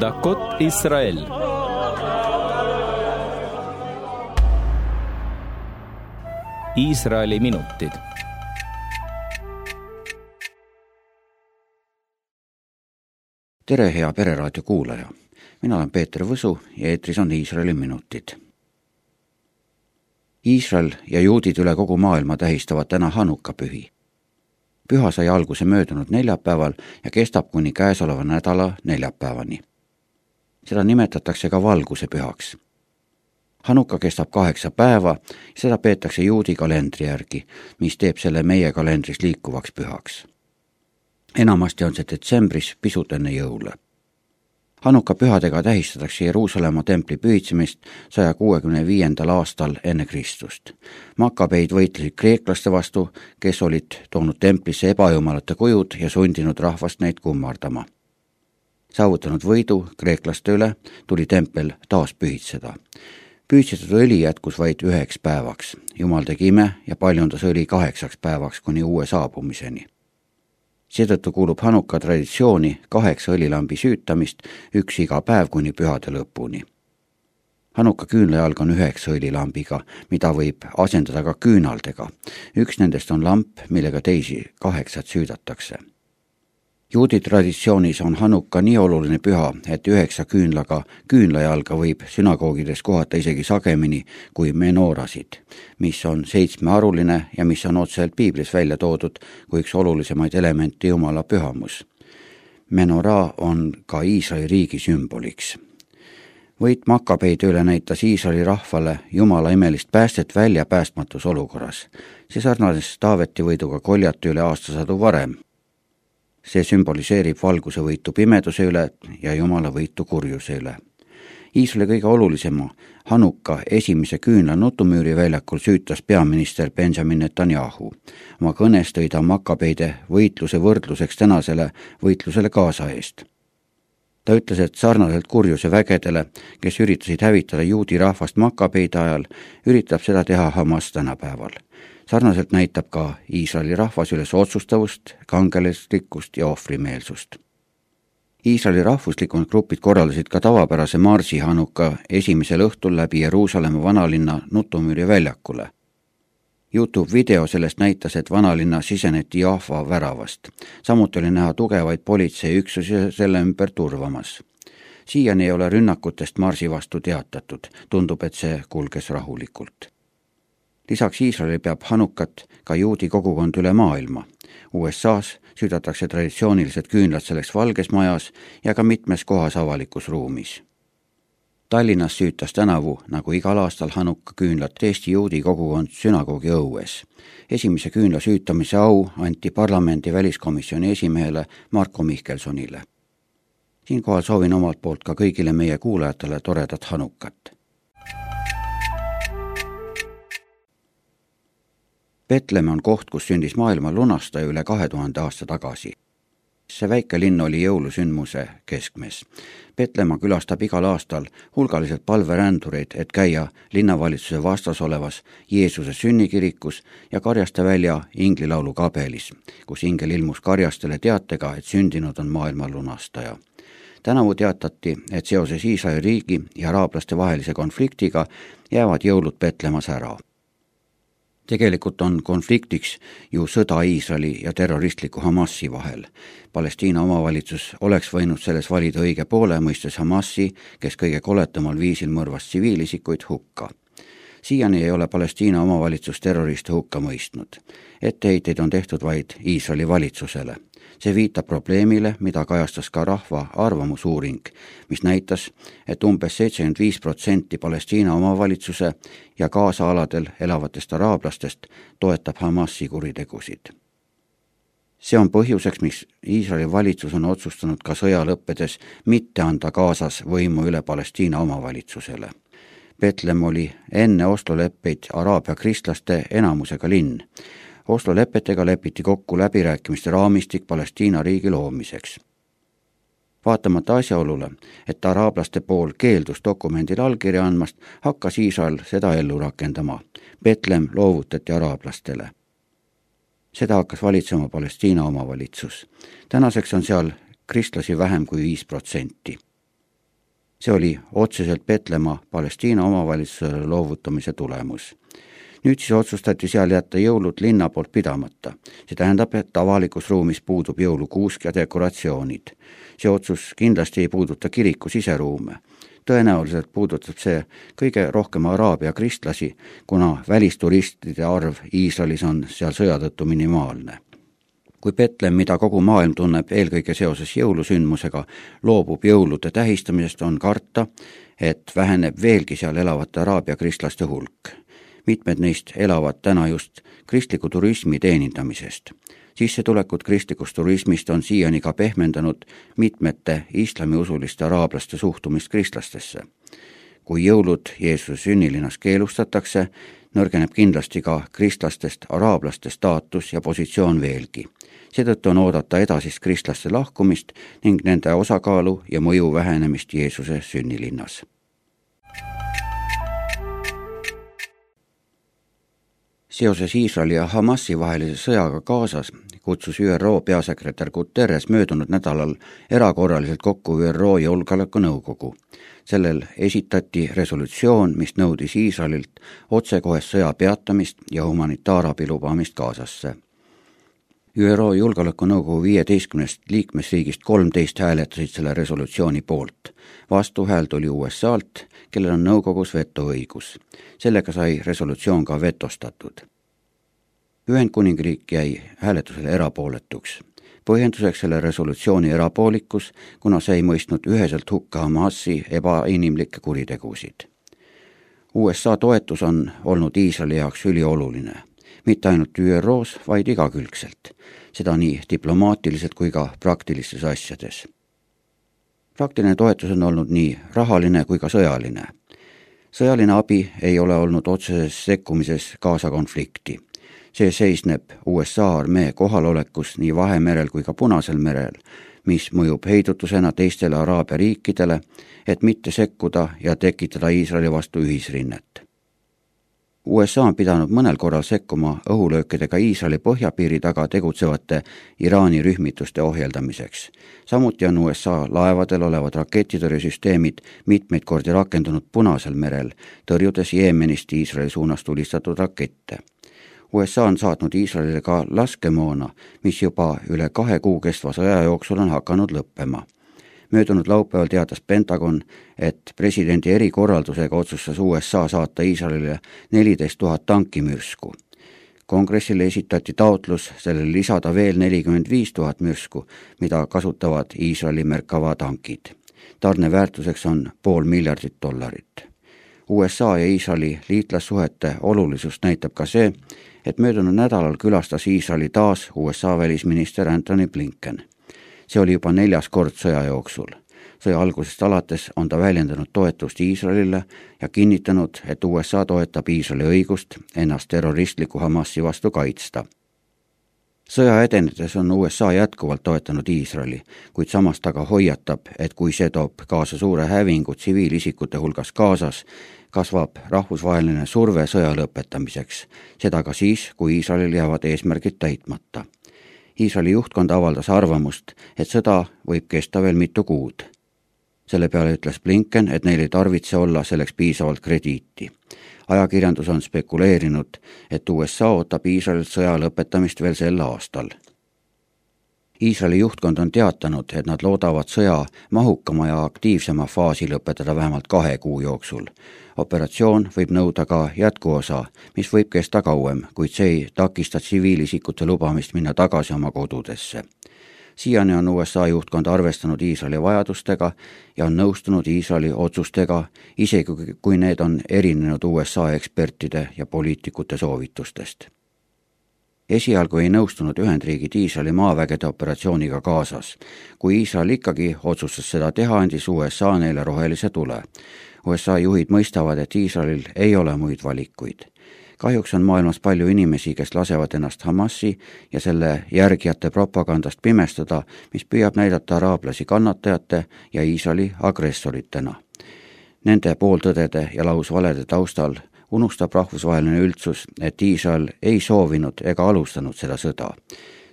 דקות ישראל Iisraeli minutid. tere, hea Pereraadio kuulaja. mina olen Peeter Võsu ja eetris on Iisraeli minutid. Iisrael ja juudid üle kogu maailma tähistavad täna Hanuka pühi. püha sai alguse möödunud neljapäeval ja kestab kuni käesoleva nädala neljapäevani. seda nimetatakse ka valguse pühaks Hanuka kestab kaheksa päeva, seda peetakse juudi kalendri järgi, mis teeb selle meie kalendris liikuvaks pühaks. enamasti on see detsembris, pisut enne jõule. Hanuka pühadega tähistatakse Jeruusalemma templi pühitsemist saja kuuekümne viiendal aastal enne Kristust. makabeid võitlesid kreeklaste vastu, kes olid toonud templisse ebajumalate kujud ja sundinud rahvast neid kummardama saavutanud võidu kreeklaste üle, tuli tempel taas pühitseda püüdsetud õli jätkus vaid üheks päevaks. jumal tegi ime ja paljundas õli kaheksaks päevaks kuni uue saabumiseni. seetõttu kuulub Hanuka traditsiooni kaheksa õlilambi süütamist, üks iga päev kuni pühade lõpuni. Hanuka küünlajalg on üheksa õlilambiga, mida võib asendada ka küünaldega. üks nendest on lamp, millega teisi kaheksat süüdatakse juudi traditsioonis on Hanuka nii oluline püha, et üheksa küünlaga küünlajalga võib sünagoogides kohata isegi sagemini kui menoorasid, mis on seitsmearuline ja mis on otseselt piiblis välja toodud kui üks olulisemaid elemente Jumala pühamus. menora on ka Iisraeli riigi sümboliks võit Makabeide üle näitas Iisraeli rahvale Jumala imelist päästet väljapäästmatus olukorras. see sarnanes Taaveti võiduga Koljati üle aastasadu varem see sümboliseerib valguse võitu pimeduse üle ja Jumala võitu kurjuse üle. Iisraeli kõige olulisema Hanuka esimese küünla Nutumüüri väljakul süütas peaminister Benjamin Netanyahu. oma kõnes tõi ta Makabeide võitluse võrdluseks tänasele võitlusele Gaza eest. ta ütles, et sarnaselt kurjuse vägedele, kes üritasid hävitada juudi rahvast Makabeide ajal, üritab seda teha Hamas tänapäeval sarnaselt näitab ka Iisraeli rahvas üles otsustavust, kangelaslikkust ja ohvrimeelsust. Iisraeli rahvuslikud grupid korraldasid ka tavapärase marsi Hanuka esimesel õhtul läbi Jeruusalemma vanalinna Nutumüüri väljakule. Youtube video sellest näitas, et vanalinna siseneti Jahva väravast. samuti oli näha tugevaid politseiüksusi selle ümber turvamas. siiani ei ole rünnakutest marsi vastu teatatud, tundub, et see kulges rahulikult lisaks Iisraeli peab Hanukat ka juudi kogukond üle maailma. USA-s südatakse traditsioonilised küünlad selleks Valges Majas ja ka mitmes kohas avalikus ruumis. Tallinnas süütas tänavu, nagu igal aastal Hanuka küünlat Eesti juudi kogukond sünagoogi õues. esimese küünla süütamise au anti parlamendi väliskomisjoni esimehele Marko Mihkelsonile. siinkohal soovin omalt poolt ka kõigile meie kuulajatele toredat Hanukat Petlemm on koht, kus sündis maailma lunastaja üle kahe tuhande aasta tagasi. see väike linn oli jõulusündmuse keskmes. Petlemma külastab igal aastal hulgaliselt palverändureid, et käia linnavalitsuse vastas olevas Jeesuse sünnikirikus ja Karjaste välja inglilaulu kabelis, kus ingel ilmus karjastele teatega, et sündinud on maailma lunastaja tänavu teatati, et seoses Iisraeli riigi ja araablaste vahelise konfliktiga jäävad jõulud Petlemmas ära tegelikult on konfliktiks ju sõda Iisraeli ja terroristliku Hamasi vahel. Palestiina omavalitsus oleks võinud selles valida õige poole, mõistes Hamasi, kes kõige koledamal viisil mõrvas tsiviilisikuid, hukka siiani ei ole Palestiina omavalitsus terroriste hukka mõistnud. etteheiteid on tehtud vaid Iisraeli valitsusele see viitab probleemile, mida kajastas ka rahva arvamusuuring, mis näitas et, umbes seitsekümmend viis protsenti Palestiina omavalitsuse ja Gaza aladel elavatest araablastest toetab Hamasi kuritegusid see on põhjuseks, miks Iisraeli valitsus on otsustanud ka sõja lõppedes mitte anda Gazas võimu üle Palestiina omavalitsusele. Betlem oli enne Oslo leppeid araabia kristlaste enamusega linn Oslo lepetega lepiti kokku läbirääkimiste raamistik Palestiina riigi loomiseks. vaatamata asjaolule, et araablaste pool keeldus dokumendile allkirja andmast, hakkas Iisrael seda ellu rakendama. Betlem loovutati araablastele. seda hakkas valitsema Palestiina omavalitsus. tänaseks on seal kristlasi vähem kui viis protsenti see oli otseselt Petlemma Palestiina omavalitsusele loovutamise tulemus nüüd siis otsustati seal jätta jõulud linna poolt pidamata. see tähendab, et avalikus ruumis puudub jõulukuusk ja dekoratsioonid. see otsus kindlasti ei puuduta kiriku siseruume. tõenäoliselt puudutab see kõige rohkem araabia kristlasi, kuna välisturistide arv Iisraelis on seal sõja tõttu minimaalne kui Petlemm, mida kogu maailm tunneb eelkõige seoses jõulusündmusega, loobub jõulude tähistamisest, on karta, et väheneb veelgi seal elavate araabia kristlaste hulk mitmed neist elavad täna just kristliku turismi teenindamisest. sissetulekud kristlikust turismist on siiani ka pehmendanud mitmete islamiusuliste araablaste suhtumist kristlastesse. kui jõulud Jeesuse sünnilinnas keelustatakse, nõrgeneb kindlasti ka kristlastest araablaste staatus ja positsioon veelgi. seetõttu on oodata edasist kristlaste lahkumist ning nende osakaalu ja mõju vähenemist Jeesuse sünnilinnas seoses Iisraeli ja Hamasi vahelise sõjaga Gazas kutsus ÜRO peasekretär Guterres möödunud nädalal erakorraliselt kokku ÜRO Julgeolekunõukogu. Sellel esitati resolutsioon, mis nõudis Iisraelilt otsekohest sõja peatamist ja humanitaarabi lubamist Gazasse. ÜRO Julgeolekunõukogu viieteistkümnest liikmesriigist kolmteist hääletasid selle resolutsiooni poolt. vastuhääl tuli USA-lt, kellel on nõukogus vetoõigus. sellega sai resolutsioon ka vetostatud Ühendkuningriik jäi hääletusele erapooletuks. Põhjenduseks selle resolutsiooni erapoolikus, kuna see ei mõistnud üheselt hukka Hamasi ebainimlikke kuritegusid. USA toetus on olnud Iisraeli jaoks ülioluline, mitte ainult ÜRO-s, vaid igakülgselt, seda nii diplomaatiliselt kui ka praktilistes asjades. praktiline toetus on olnud nii rahaline kui ka sõjaline sõjaline abi ei ole olnud otseses sekkumises Gaza konflikti see seisneb USA armee kohalolekus nii Vahemerel kui ka Punasel merel, mis mõjub heidutusena teistele Araabia riikidele, et mitte sekkuda ja tekitada Iisraeli vastu ühisrinnet. USA on pidanud mõnel korral sekkuma õhulöökidega Iisraeli põhjapiiri taga tegutsevate Iraani rühmituste ohjeldamiseks. samuti on USA laevadel olevad raketitõrjesüsteemid mitmeid kordi rakendunud Punasel merel, tõrjudes Jeemenist Iisraeli suunas tulistatud rakette USA on saatnud Iisraelile ka laskemoona, mis juba üle kahe kuu kestva sõja jooksul on hakanud lõppema. möödunud laupäeval teatas Pentagon, et presidendi erikorraldusega otsustas USA saata Iisraelile neliteist tuhat tankimürsku. kongressile esitati taotlus sellele lisada veel nelikümmend viis tuhat mürsku, mida kasutavad Iisraeli Merkava tankid. tarne väärtuseks on pool miljardit dollarit USA ja Iisraeli liitlassuhete olulisust näitab ka see, et möödunud nädalal külastas Iisraeli taas USA välisminister Antony Blinken. see oli juba neljas kord sõja jooksul. sõja algusest alates on ta väljendanud toetust Iisraelile ja kinnitanud, et USA toetab Iisraeli õigust ennast terroristliku Hamasi vastu kaitsta sõja edenedes on USA jätkuvalt toetanud Iisraeli, kuid samas ta ka hoiatab, et kui see toob kaasa suure hävingu tsiviilisikute hulgas Gazas, kasvab rahvusvaheline surve sõja lõpetamiseks, seda ka siis, kui Iisraelil jäävad eesmärgid täitmata. Iisraeli juhtkond avaldas arvamust, et sõda võib kesta veel mitu kuud. selle peale ütles Blinken, et neil ei tarvitse olla selleks piisavalt krediiti. ajakirjandus on spekuleerinud, et USA ootab Iisraelilt sõja lõpetamist veel sel aastal Iisraeli juhtkond on teatanud, et nad loodavad sõja mahukama ja aktiivsema faasi lõpetada vähemalt kahe kuu jooksul. Operatsioon võib nõuda ka jätkuosa, mis võib kesta kauem, kuid see ei takista tsiviilisikute lubamist minna tagasi oma kodudesse. siiani on USA juhtkond arvestanud Iisraeli vajadustega ja on nõustunud Iisraeli otsustega, isegi kui need on erinenud USA ekspertide ja poliitikute soovitustest esialgu ei nõustunud Ühendriigid Iisraeli maavägede operatsiooniga Gazas. kui Iisrael ikkagi otsustas seda teha, andis USA neile rohelise tule. USA juhid mõistavad, et Iisraelil ei ole muid valikuid. kahjuks on maailmas palju inimesi, kes lasevad ennast Hamasi ja selle järgijate propagandast pimestada, mis püüab näidata araablasi kannatajate ja Iisraeli agressoritena. Nende pooltõdede ja lausvalede taustal unustab rahvusvaheline üldsus, et Iisrael ei soovinud ega alustanud seda sõda.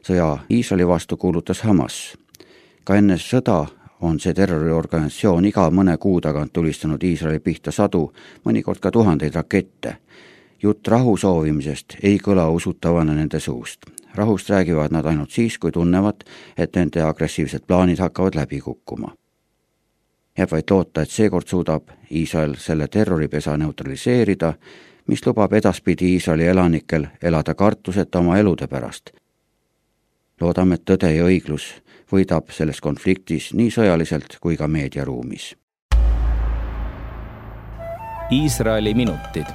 sõja Iisraeli vastu kuulutas Hamas. ka enne sõda on see terroriorganisatsioon iga mõne kuu tagant tulistanud Iisraeli pihta sadu, mõnikord ka tuhandeid rakette. jutt rahu soovimisest ei kõla usutavana nende suust. rahust räägivad nad ainult siis, kui tunnevad, et nende agressiivsed plaanid hakkavad läbi kukkuma. jääb vaid loota, et seekord suudab Iisrael selle terroripesa neutraliseerida, mis lubab edaspidi Iisraeli elanikel elada kartuseta oma elude pärast. loodame, et tõde ja õiglus võidab selles konfliktis nii sõjaliselt kui ka meediaruumis. Iisraeli minutid.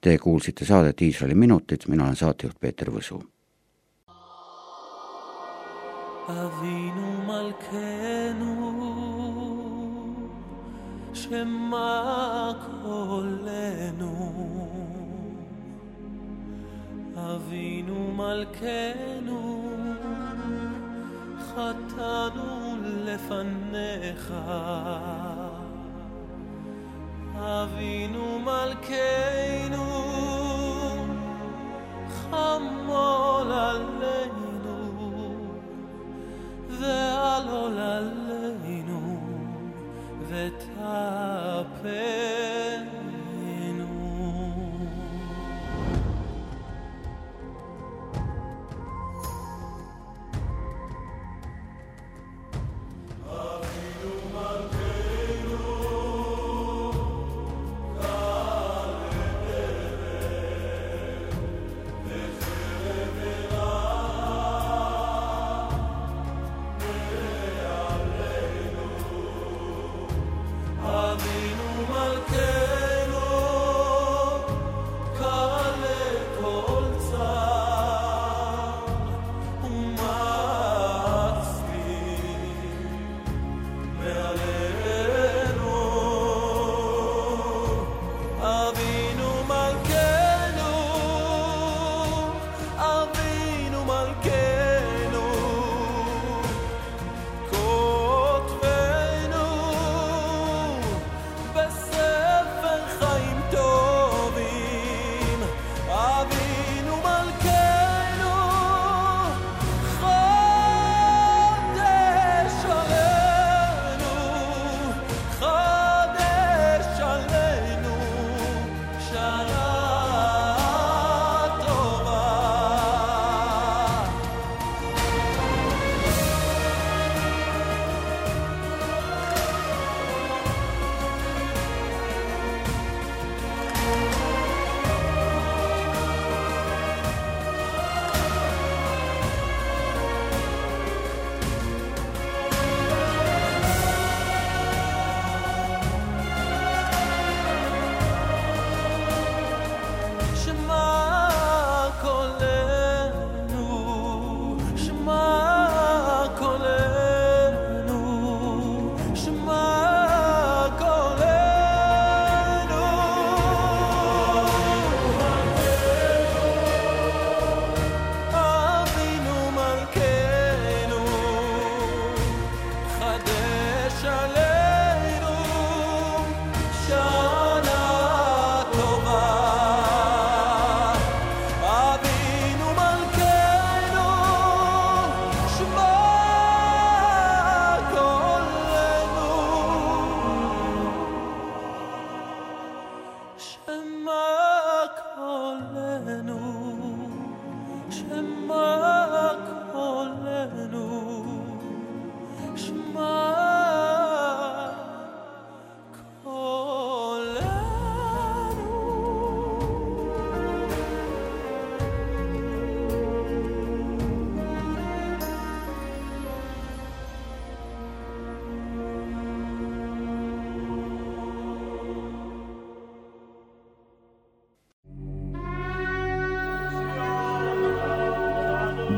Te kuulsite saadet Iisraeli minutid, mina olen saatejuht Peeter Võsu. אבינו מלכנו, שמה קולנו אבינו מלכנו, חטאנו לפניך. אבינו מלכנו, חמול עלינו, ועל עוללינו, more.